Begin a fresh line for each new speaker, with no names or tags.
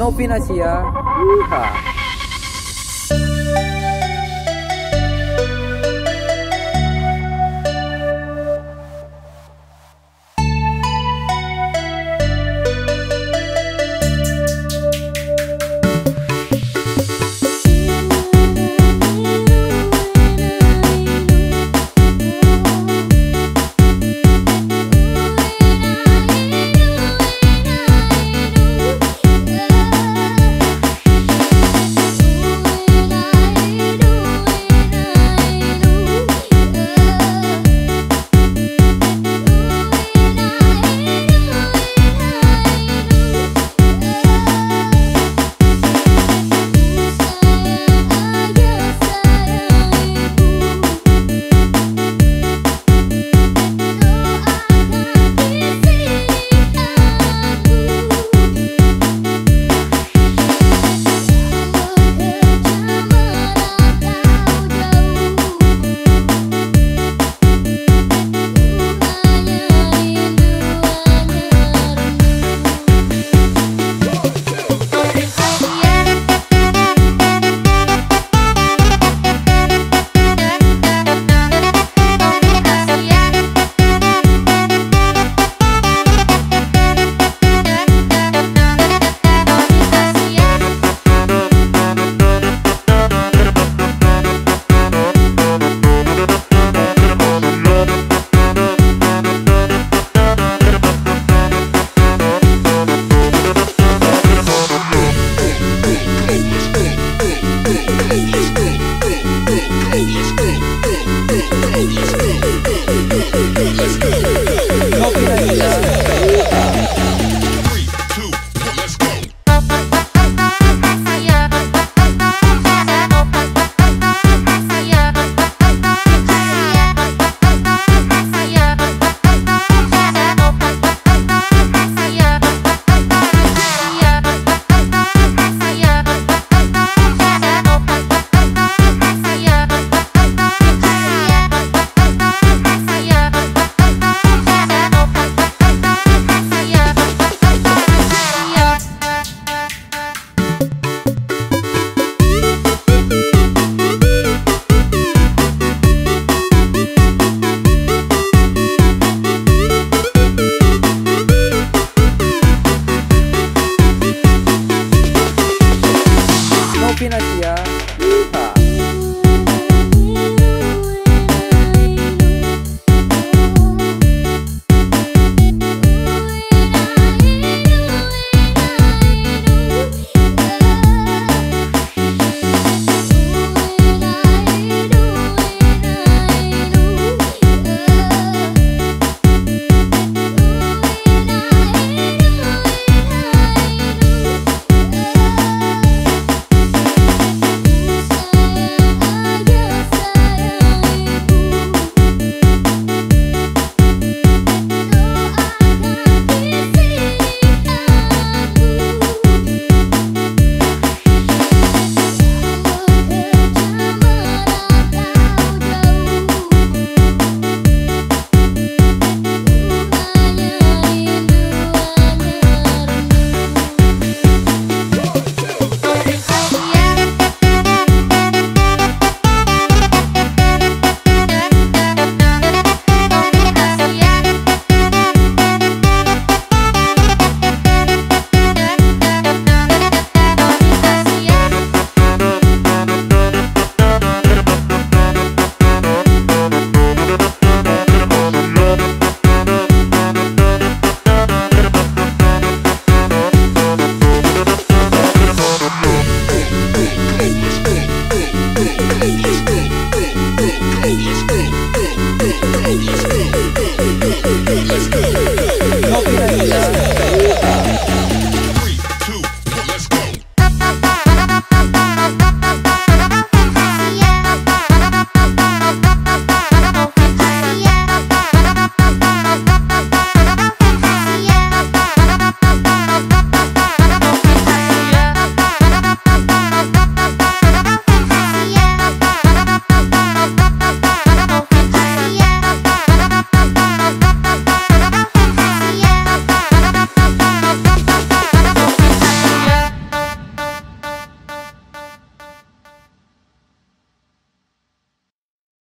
Novinasia. Wuha. Pilipinas